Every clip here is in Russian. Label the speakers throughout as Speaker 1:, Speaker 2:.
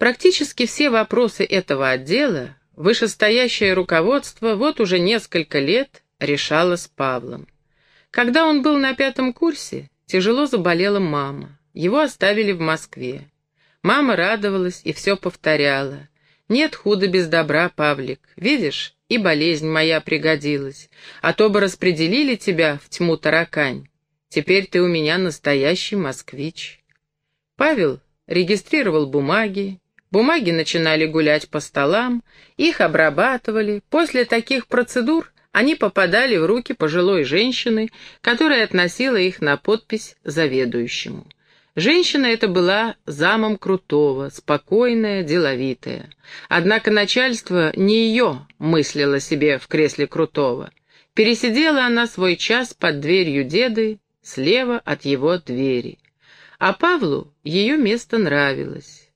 Speaker 1: Практически все вопросы этого отдела вышестоящее руководство вот уже несколько лет решало с Павлом. Когда он был на пятом курсе, тяжело заболела мама. Его оставили в Москве. Мама радовалась и все повторяла. «Нет худа без добра, Павлик. Видишь, и болезнь моя пригодилась. А то бы распределили тебя в тьму таракань. Теперь ты у меня настоящий москвич». Павел регистрировал бумаги, Бумаги начинали гулять по столам, их обрабатывали. После таких процедур они попадали в руки пожилой женщины, которая относила их на подпись заведующему. Женщина эта была замом Крутого, спокойная, деловитая. Однако начальство не ее мыслило себе в кресле Крутого. Пересидела она свой час под дверью деды, слева от его двери. А Павлу ее место нравилось.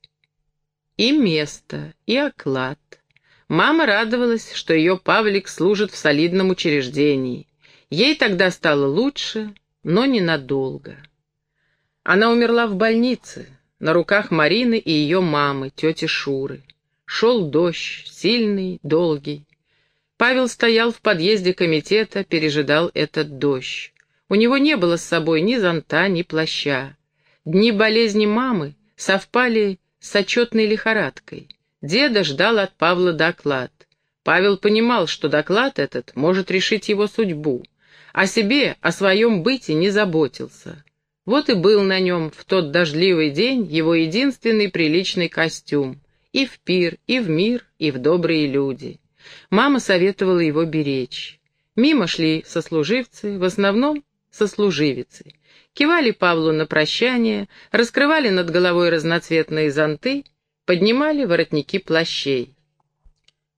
Speaker 1: И место, и оклад. Мама радовалась, что ее Павлик служит в солидном учреждении. Ей тогда стало лучше, но ненадолго. Она умерла в больнице, на руках Марины и ее мамы, тети Шуры. Шел дождь, сильный, долгий. Павел стоял в подъезде комитета, пережидал этот дождь. У него не было с собой ни зонта, ни плаща. Дни болезни мамы совпали с отчетной лихорадкой. Деда ждал от Павла доклад. Павел понимал, что доклад этот может решить его судьбу. О себе, о своем быте не заботился. Вот и был на нем в тот дождливый день его единственный приличный костюм. И в пир, и в мир, и в добрые люди. Мама советовала его беречь. Мимо шли сослуживцы, в основном сослуживицы кивали Павлу на прощание, раскрывали над головой разноцветные зонты, поднимали воротники плащей.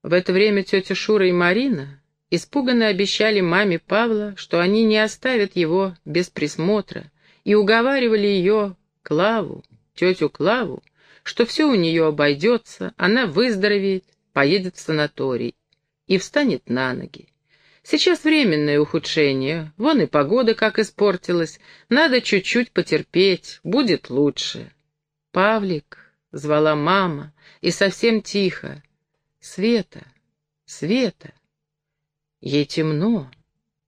Speaker 1: В это время тетя Шура и Марина испуганно обещали маме Павла, что они не оставят его без присмотра, и уговаривали ее, Клаву, тетю Клаву, что все у нее обойдется, она выздоровеет, поедет в санаторий и встанет на ноги. Сейчас временное ухудшение, вон и погода как испортилась, надо чуть-чуть потерпеть, будет лучше. «Павлик», — звала мама, и совсем тихо, «Света, Света». Ей темно,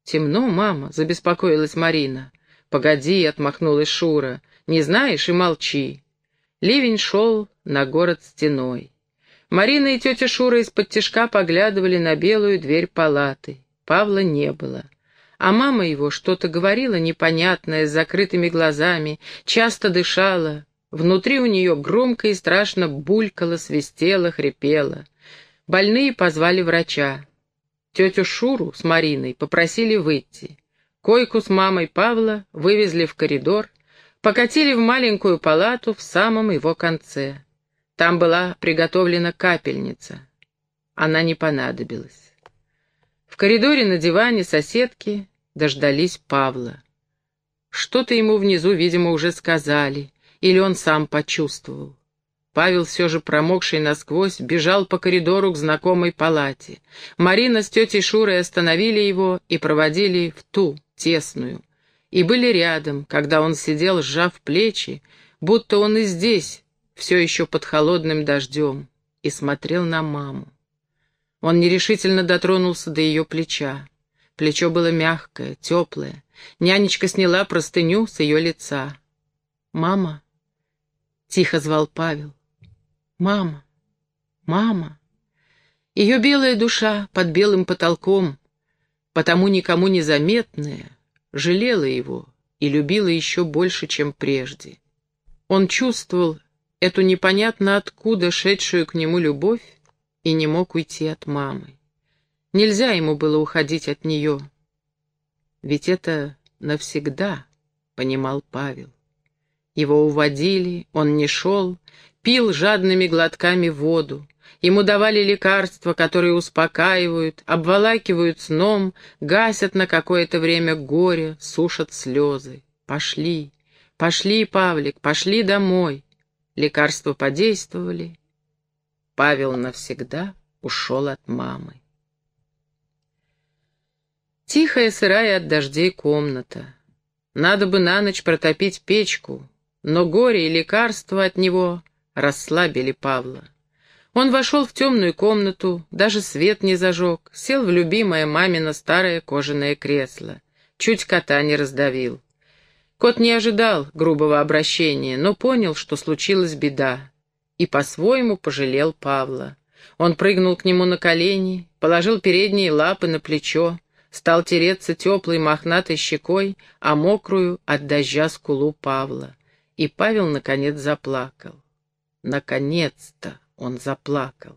Speaker 1: темно, мама, забеспокоилась Марина. «Погоди», — отмахнулась Шура, — «не знаешь и молчи». Ливень шел на город стеной. Марина и тетя Шура из-под тишка поглядывали на белую дверь палаты. Павла не было. А мама его что-то говорила непонятное, с закрытыми глазами, часто дышала. Внутри у нее громко и страшно булькало, свистело, хрипело. Больные позвали врача. Тетю Шуру с Мариной попросили выйти. Койку с мамой Павла вывезли в коридор, покатили в маленькую палату в самом его конце. Там была приготовлена капельница. Она не понадобилась. Коридоре на диване соседки дождались Павла. Что-то ему внизу, видимо, уже сказали, или он сам почувствовал. Павел, все же промокший насквозь, бежал по коридору к знакомой палате. Марина с тетей Шурой остановили его и проводили в ту, тесную. И были рядом, когда он сидел, сжав плечи, будто он и здесь, все еще под холодным дождем, и смотрел на маму. Он нерешительно дотронулся до ее плеча. Плечо было мягкое, теплое. Нянечка сняла простыню с ее лица. «Мама!» — тихо звал Павел. «Мама! Мама!» Ее белая душа под белым потолком, потому никому незаметная, жалела его и любила еще больше, чем прежде. Он чувствовал эту непонятно откуда шедшую к нему любовь и не мог уйти от мамы. Нельзя ему было уходить от нее. Ведь это навсегда, понимал Павел. Его уводили, он не шел, пил жадными глотками воду. Ему давали лекарства, которые успокаивают, обволакивают сном, гасят на какое-то время горе, сушат слезы. Пошли, пошли, Павлик, пошли домой. Лекарства подействовали, Павел навсегда ушел от мамы. Тихая, сырая от дождей комната. Надо бы на ночь протопить печку, но горе и лекарство от него расслабили Павла. Он вошел в темную комнату, даже свет не зажег, сел в любимое мамино старое кожаное кресло. Чуть кота не раздавил. Кот не ожидал грубого обращения, но понял, что случилась беда, и по-своему пожалел Павла. Он прыгнул к нему на колени, положил передние лапы на плечо, стал тереться теплой мохнатой щекой, а мокрую от дождя скулу Павла. И Павел, наконец, заплакал. Наконец-то он заплакал.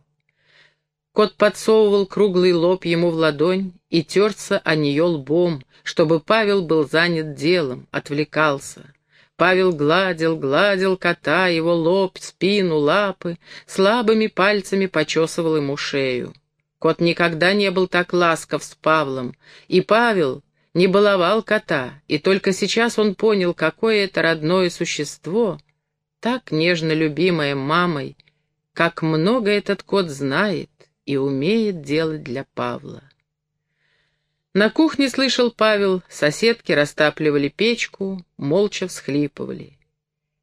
Speaker 1: Кот подсовывал круглый лоб ему в ладонь и терся о нее лбом, чтобы Павел был занят делом, отвлекался. Павел гладил, гладил кота, его лоб, спину, лапы, слабыми пальцами почесывал ему шею. Кот никогда не был так ласков с Павлом, и Павел не баловал кота, и только сейчас он понял, какое это родное существо, так нежно любимое мамой, как много этот кот знает и умеет делать для Павла. На кухне слышал Павел, соседки растапливали печку, молча всхлипывали.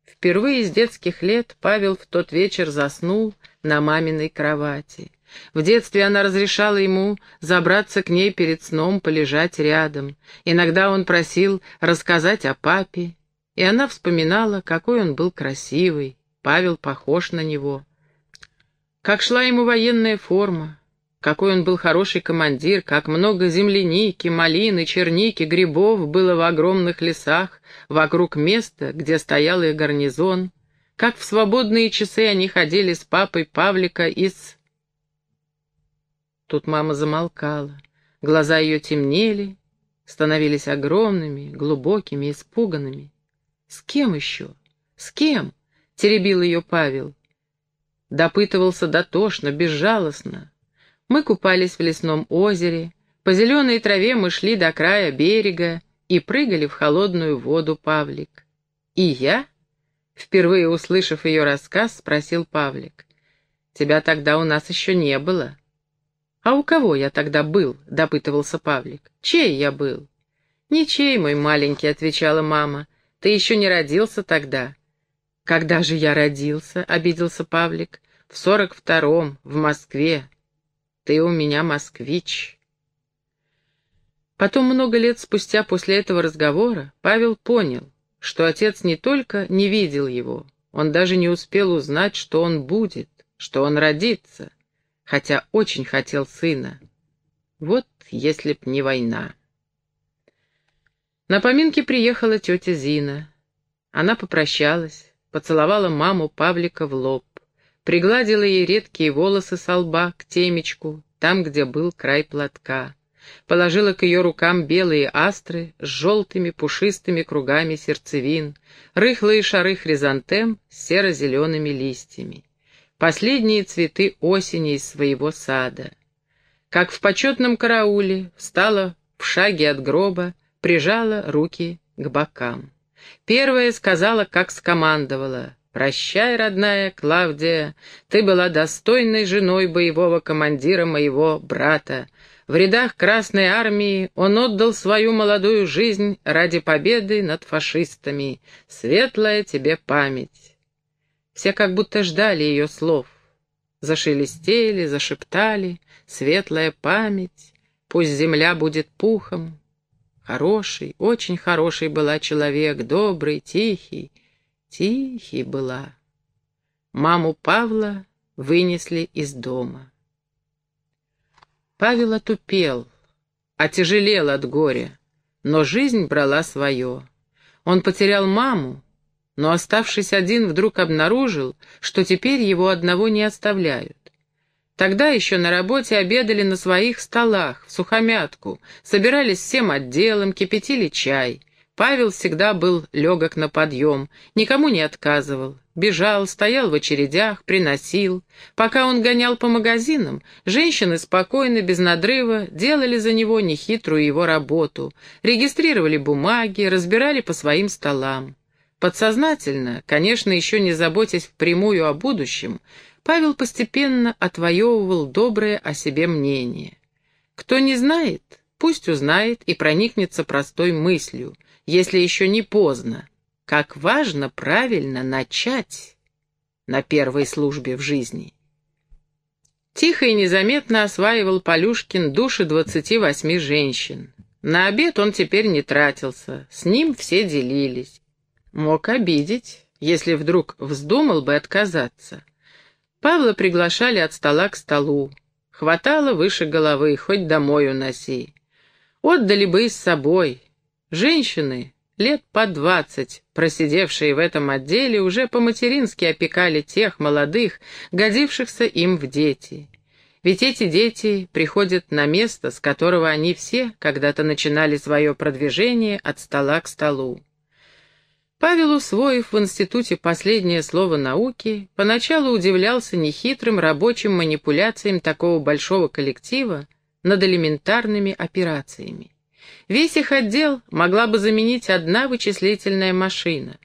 Speaker 1: Впервые с детских лет Павел в тот вечер заснул на маминой кровати. В детстве она разрешала ему забраться к ней перед сном, полежать рядом. Иногда он просил рассказать о папе, и она вспоминала, какой он был красивый, Павел похож на него. Как шла ему военная форма, какой он был хороший командир, как много земляники, малины, черники, грибов было в огромных лесах, вокруг места, где стоял их гарнизон. Как в свободные часы они ходили с папой Павлика из... Тут мама замолкала. Глаза ее темнели, становились огромными, глубокими, испуганными. «С кем еще? С кем?» — теребил ее Павел. Допытывался дотошно, безжалостно. Мы купались в лесном озере, по зеленой траве мы шли до края берега и прыгали в холодную воду Павлик. «И я?» — впервые услышав ее рассказ, спросил Павлик. «Тебя тогда у нас еще не было». «А у кого я тогда был?» — допытывался Павлик. «Чей я был?» «Ничей, мой маленький», — отвечала мама. «Ты еще не родился тогда». «Когда же я родился?» — обиделся Павлик. «В сорок втором, в Москве. Ты у меня москвич. Потом, много лет спустя после этого разговора, Павел понял, что отец не только не видел его, он даже не успел узнать, что он будет, что он родится, хотя очень хотел сына. Вот если б не война. На поминки приехала тетя Зина. Она попрощалась, поцеловала маму Павлика в лоб пригладила ей редкие волосы со лба к темечку, там, где был край платка. Положила к ее рукам белые астры с желтыми пушистыми кругами сердцевин, рыхлые шары хризантем с серо-зелеными листьями. Последние цветы осени из своего сада. Как в почетном карауле, встала в шаге от гроба, прижала руки к бокам. Первая сказала, как скомандовала, «Прощай, родная Клавдия, ты была достойной женой боевого командира моего брата. В рядах Красной Армии он отдал свою молодую жизнь ради победы над фашистами. Светлая тебе память». Все как будто ждали ее слов. Зашелестели, зашептали, светлая память, пусть земля будет пухом. Хороший, очень хороший была человек, добрый, тихий, Тихий была. Маму Павла вынесли из дома. Павел отупел, отяжелел от горя, но жизнь брала свое. Он потерял маму, но, оставшись один, вдруг обнаружил, что теперь его одного не оставляют. Тогда еще на работе обедали на своих столах, в сухомятку, собирались всем отделом, кипятили чай. Павел всегда был легок на подъем, никому не отказывал. Бежал, стоял в очередях, приносил. Пока он гонял по магазинам, женщины спокойно, без надрыва, делали за него нехитрую его работу, регистрировали бумаги, разбирали по своим столам. Подсознательно, конечно, еще не заботясь впрямую о будущем, Павел постепенно отвоевывал доброе о себе мнение. Кто не знает, пусть узнает и проникнется простой мыслью — если еще не поздно. Как важно правильно начать. на первой службе в жизни. Тихо и незаметно осваивал Полюшкин души двадцати восьми женщин. На обед он теперь не тратился, с ним все делились. Мог обидеть, если вдруг вздумал бы отказаться. Павла приглашали от стола к столу. Хватало выше головы, хоть домой уноси. Отдали бы и с собой. Женщины, лет по двадцать, просидевшие в этом отделе, уже по-матерински опекали тех молодых, годившихся им в дети. Ведь эти дети приходят на место, с которого они все когда-то начинали свое продвижение от стола к столу. Павел, усвоив в институте последнее слово науки, поначалу удивлялся нехитрым рабочим манипуляциям такого большого коллектива над элементарными операциями. Весь их отдел могла бы заменить одна вычислительная машина.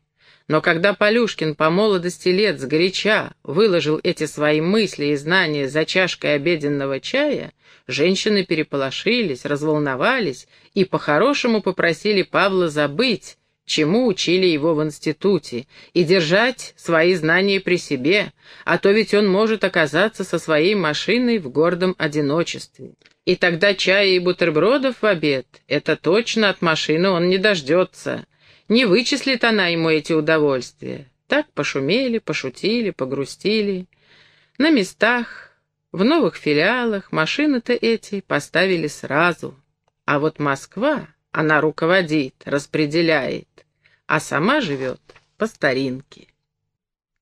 Speaker 1: Но когда Полюшкин по молодости лет сгоряча выложил эти свои мысли и знания за чашкой обеденного чая, женщины переполошились, разволновались и по-хорошему попросили Павла забыть, чему учили его в институте, и держать свои знания при себе, а то ведь он может оказаться со своей машиной в гордом одиночестве. И тогда чая и бутербродов в обед, это точно от машины он не дождется. Не вычислит она ему эти удовольствия. Так пошумели, пошутили, погрустили. На местах, в новых филиалах машины-то эти поставили сразу. А вот Москва, она руководит, распределяет, а сама живет по старинке.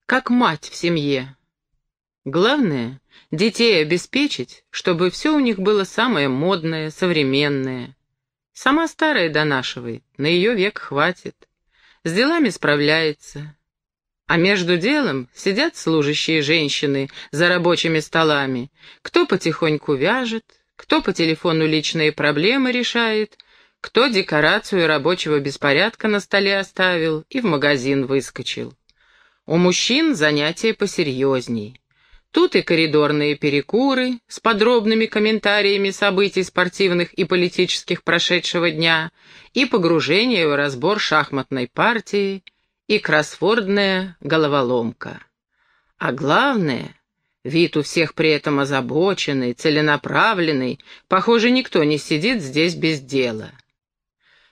Speaker 1: Как мать в семье. Главное Детей обеспечить, чтобы все у них было самое модное, современное. Сама старая донашивает, на ее век хватит. С делами справляется. А между делом сидят служащие женщины за рабочими столами. Кто потихоньку вяжет, кто по телефону личные проблемы решает, кто декорацию рабочего беспорядка на столе оставил и в магазин выскочил. У мужчин занятия посерьезней. Тут и коридорные перекуры с подробными комментариями событий спортивных и политических прошедшего дня, и погружение в разбор шахматной партии, и кроссвордная головоломка. А главное, вид у всех при этом озабоченный, целенаправленный, похоже, никто не сидит здесь без дела.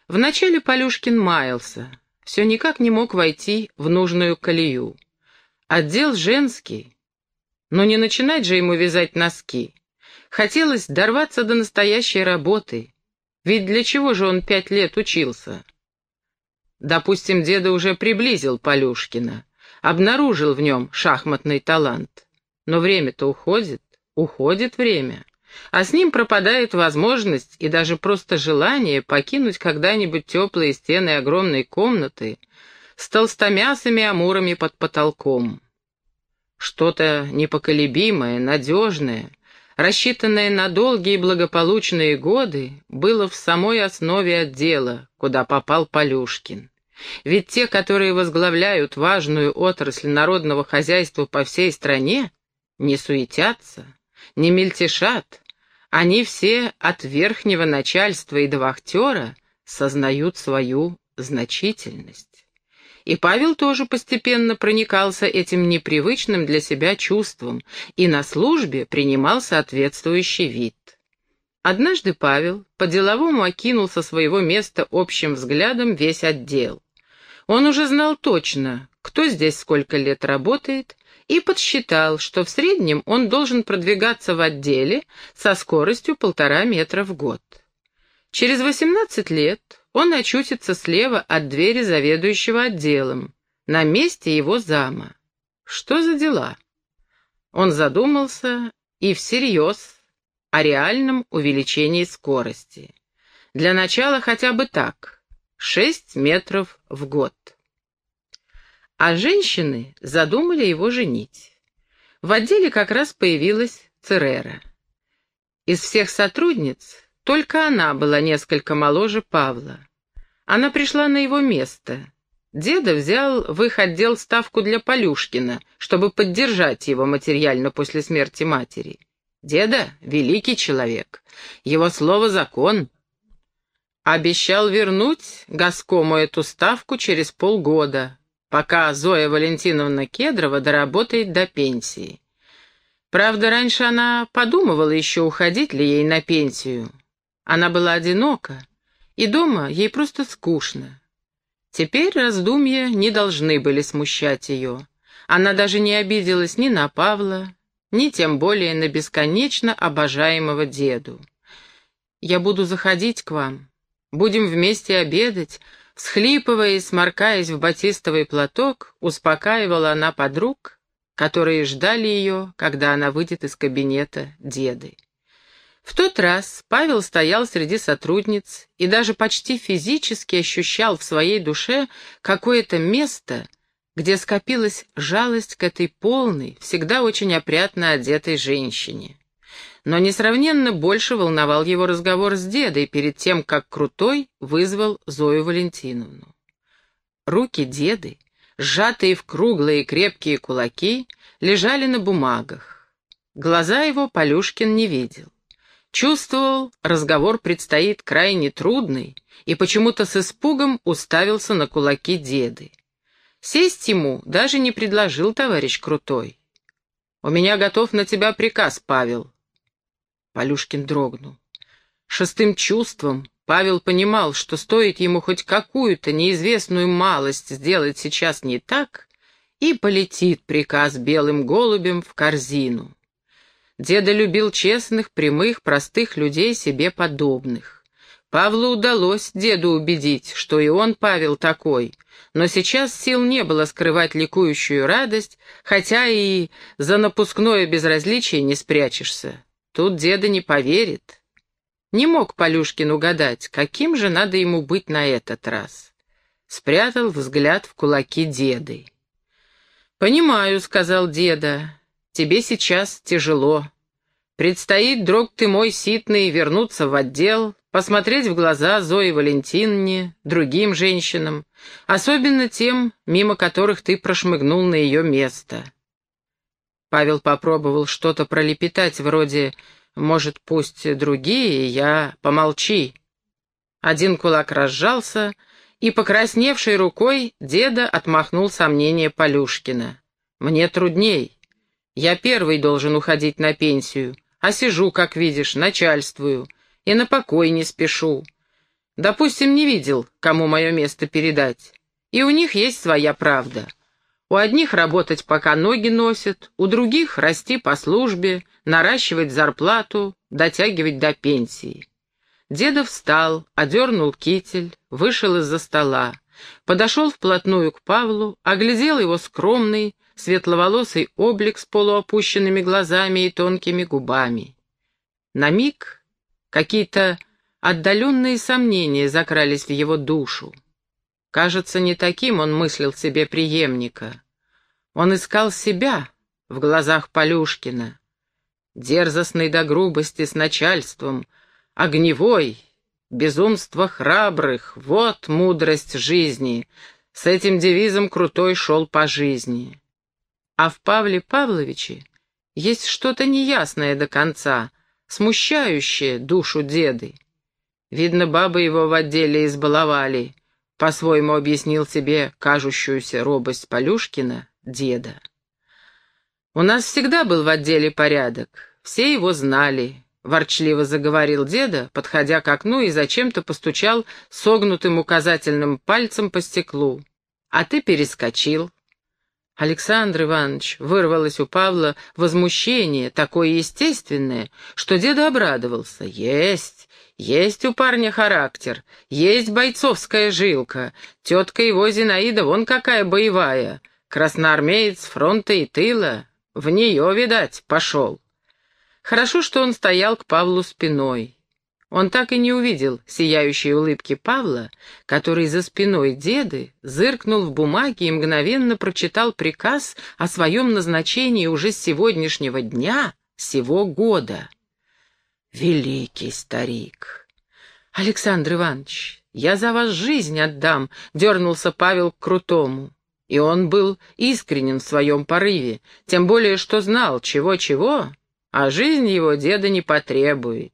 Speaker 1: Вначале Полюшкин маялся, все никак не мог войти в нужную колею. Отдел женский но не начинать же ему вязать носки. Хотелось дорваться до настоящей работы. Ведь для чего же он пять лет учился? Допустим, деда уже приблизил Полюшкина, обнаружил в нем шахматный талант. Но время-то уходит, уходит время. А с ним пропадает возможность и даже просто желание покинуть когда-нибудь теплые стены огромной комнаты с толстомясыми амурами под потолком. Что-то непоколебимое, надежное, рассчитанное на долгие благополучные годы, было в самой основе отдела, куда попал Полюшкин. Ведь те, которые возглавляют важную отрасль народного хозяйства по всей стране, не суетятся, не мельтешат, они все от верхнего начальства и до вахтера сознают свою значительность. И Павел тоже постепенно проникался этим непривычным для себя чувством и на службе принимал соответствующий вид. Однажды Павел по-деловому окинул со своего места общим взглядом весь отдел. Он уже знал точно, кто здесь сколько лет работает, и подсчитал, что в среднем он должен продвигаться в отделе со скоростью полтора метра в год. Через 18 лет он очутится слева от двери заведующего отделом, на месте его зама. Что за дела? Он задумался и всерьез о реальном увеличении скорости. Для начала хотя бы так, 6 метров в год. А женщины задумали его женить. В отделе как раз появилась Церера. Из всех сотрудниц только она была несколько моложе Павла. Она пришла на его место. Деда взял в их отдел ставку для Полюшкина, чтобы поддержать его материально после смерти матери. Деда — великий человек. Его слово — закон. Обещал вернуть Гаскому эту ставку через полгода. пока Зоя Валентиновна Кедрова доработает до пенсии. Правда, раньше она подумывала еще, уходить ли ей на пенсию. Она была одинока, и дома ей просто скучно. Теперь раздумья не должны были смущать ее. Она даже не обиделась ни на Павла, ни тем более на бесконечно обожаемого деду. «Я буду заходить к вам, будем вместе обедать», Схлипывая и сморкаясь в батистовый платок, успокаивала она подруг, которые ждали ее, когда она выйдет из кабинета деды. В тот раз Павел стоял среди сотрудниц и даже почти физически ощущал в своей душе какое-то место, где скопилась жалость к этой полной, всегда очень опрятно одетой женщине. Но несравненно больше волновал его разговор с дедой перед тем, как Крутой вызвал Зою Валентиновну. Руки деды, сжатые в круглые крепкие кулаки, лежали на бумагах. Глаза его Полюшкин не видел. Чувствовал, разговор предстоит крайне трудный, и почему-то с испугом уставился на кулаки деды. Сесть ему даже не предложил товарищ Крутой. «У меня готов на тебя приказ, Павел», Полюшкин дрогнул. Шестым чувством Павел понимал, что стоит ему хоть какую-то неизвестную малость сделать сейчас не так, и полетит приказ белым голубем в корзину. Деда любил честных, прямых, простых людей себе подобных. Павлу удалось деду убедить, что и он, Павел, такой, но сейчас сил не было скрывать ликующую радость, хотя и за напускное безразличие не спрячешься. Тут деда не поверит. Не мог Полюшкин угадать, каким же надо ему быть на этот раз. Спрятал взгляд в кулаки деды. «Понимаю», — сказал деда, — «тебе сейчас тяжело. Предстоит, друг ты мой ситный, вернуться в отдел, посмотреть в глаза Зои Валентиновне, другим женщинам, особенно тем, мимо которых ты прошмыгнул на ее место. Павел попробовал что-то пролепетать, вроде «Может, пусть другие, я... Помолчи». Один кулак разжался, и, покрасневшей рукой, деда отмахнул сомнение Полюшкина. «Мне трудней. Я первый должен уходить на пенсию, а сижу, как видишь, начальствую, и на покой не спешу. Допустим, не видел, кому мое место передать, и у них есть своя правда». У одних работать, пока ноги носят, у других расти по службе, наращивать зарплату, дотягивать до пенсии. Дедов встал, одернул китель, вышел из-за стола, подошел вплотную к Павлу, оглядел его скромный, светловолосый облик с полуопущенными глазами и тонкими губами. На миг какие-то отдаленные сомнения закрались в его душу. Кажется, не таким он мыслил себе преемника. Он искал себя в глазах Полюшкина. Дерзостный до грубости с начальством, огневой, безумство храбрых — вот мудрость жизни. С этим девизом Крутой шел по жизни. А в Павле Павловиче есть что-то неясное до конца, смущающее душу деды. Видно, бабы его в отделе избаловали, по-своему объяснил себе кажущуюся робость Полюшкина деда. «У нас всегда был в отделе порядок, все его знали», — ворчливо заговорил деда, подходя к окну и зачем-то постучал согнутым указательным пальцем по стеклу. «А ты перескочил». Александр Иванович вырвалось у Павла возмущение, такое естественное, что деда обрадовался. «Есть, есть у парня характер, есть бойцовская жилка. Тетка его Зинаида вон какая боевая. Красноармеец фронта и тыла. В нее, видать, пошел. Хорошо, что он стоял к Павлу спиной. Он так и не увидел сияющей улыбки Павла, который за спиной деды зыркнул в бумаге и мгновенно прочитал приказ о своем назначении уже с сегодняшнего дня, сего года. Великий старик! Александр Иванович, я за вас жизнь отдам, дернулся Павел к Крутому. И он был искренен в своем порыве, тем более что знал, чего-чего, а жизнь его деда не потребует.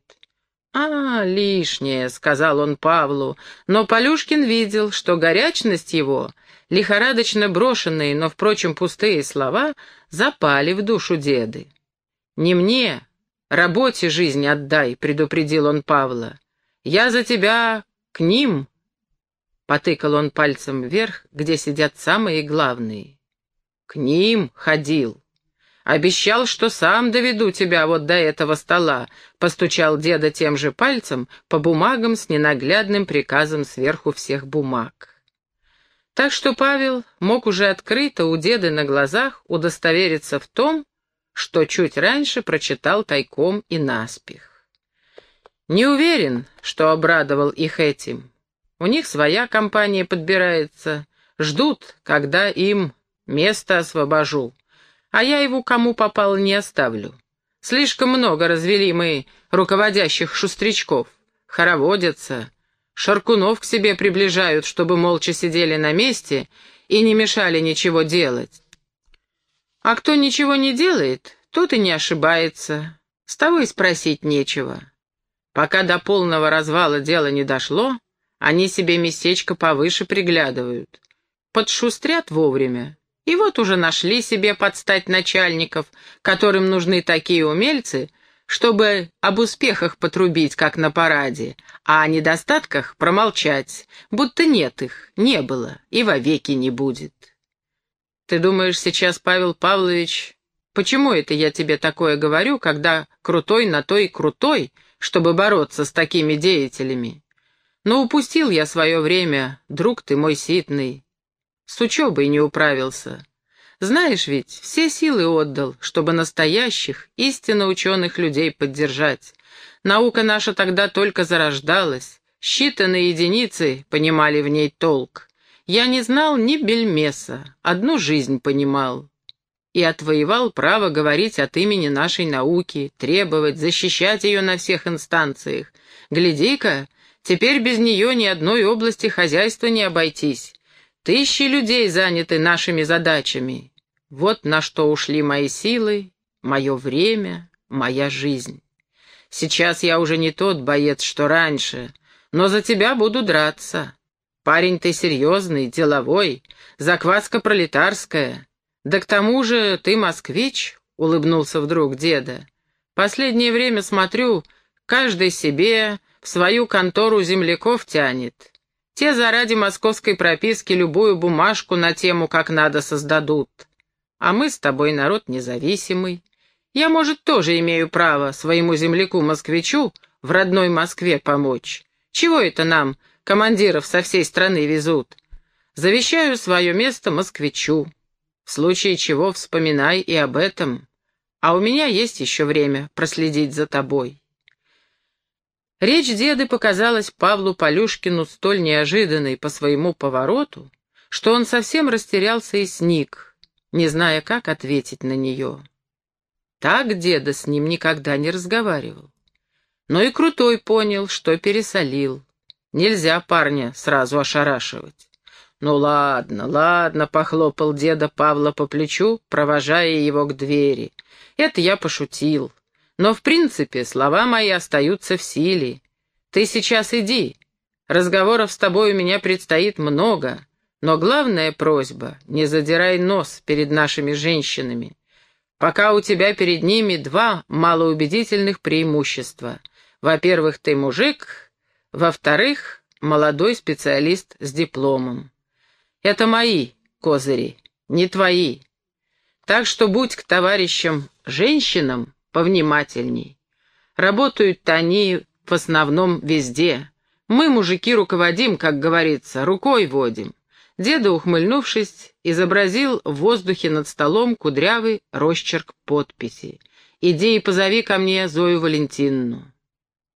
Speaker 1: «А, лишнее», — сказал он Павлу, но Полюшкин видел, что горячность его, лихорадочно брошенные, но, впрочем, пустые слова, запали в душу деды. «Не мне, работе жизнь отдай», — предупредил он Павла. «Я за тебя к ним», — потыкал он пальцем вверх, где сидят самые главные. «К ним ходил». Обещал, что сам доведу тебя вот до этого стола», — постучал деда тем же пальцем по бумагам с ненаглядным приказом сверху всех бумаг. Так что Павел мог уже открыто у деда на глазах удостовериться в том, что чуть раньше прочитал тайком и наспех. Не уверен, что обрадовал их этим. У них своя компания подбирается, ждут, когда им место освобожу а я его кому попал не оставлю. Слишком много развели мы руководящих шустрячков. Хороводятся, шаркунов к себе приближают, чтобы молча сидели на месте и не мешали ничего делать. А кто ничего не делает, тот и не ошибается. С того и спросить нечего. Пока до полного развала дело не дошло, они себе местечко повыше приглядывают. Подшустрят вовремя, и вот уже нашли себе подстать начальников, которым нужны такие умельцы, чтобы об успехах потрубить, как на параде, а о недостатках промолчать, будто нет их, не было и вовеки не будет. Ты думаешь сейчас, Павел Павлович, почему это я тебе такое говорю, когда крутой на то и крутой, чтобы бороться с такими деятелями? Но упустил я свое время, друг ты мой ситный, с учебой не управился. Знаешь ведь, все силы отдал, чтобы настоящих, истинно ученых людей поддержать. Наука наша тогда только зарождалась. Считанные единицы понимали в ней толк. Я не знал ни бельмеса, одну жизнь понимал. И отвоевал право говорить от имени нашей науки, требовать, защищать ее на всех инстанциях. Гляди-ка, теперь без нее ни одной области хозяйства не обойтись. Тысячи людей заняты нашими задачами. Вот на что ушли мои силы, мое время, моя жизнь. Сейчас я уже не тот боец, что раньше, но за тебя буду драться. Парень ты серьезный, деловой, закваска пролетарская. Да к тому же ты москвич, — улыбнулся вдруг деда. Последнее время смотрю, каждый себе в свою контору земляков тянет. Те заради московской прописки любую бумажку на тему как надо создадут. А мы с тобой народ независимый. Я, может, тоже имею право своему земляку-москвичу в родной Москве помочь. Чего это нам, командиров со всей страны везут? Завещаю свое место москвичу. В случае чего вспоминай и об этом. А у меня есть еще время проследить за тобой. Речь деда показалась Павлу Полюшкину столь неожиданной по своему повороту, что он совсем растерялся и сник, не зная, как ответить на нее. Так деда с ним никогда не разговаривал. Но и Крутой понял, что пересолил. Нельзя парня сразу ошарашивать. «Ну ладно, ладно», — похлопал деда Павла по плечу, провожая его к двери. «Это я пошутил. Но, в принципе, слова мои остаются в силе. Ты сейчас иди. Разговоров с тобой у меня предстоит много. Но главная просьба — не задирай нос перед нашими женщинами. Пока у тебя перед ними два малоубедительных преимущества. Во-первых, ты мужик, во-вторых, молодой специалист с дипломом. Это мои козыри, не твои. Так что будь к товарищам женщинам повнимательней. Работают-то они в основном везде. Мы, мужики, руководим, как говорится, рукой водим. Деда, ухмыльнувшись, изобразил в воздухе над столом кудрявый росчерк подписи. «Иди и позови ко мне Зою Валентиновну».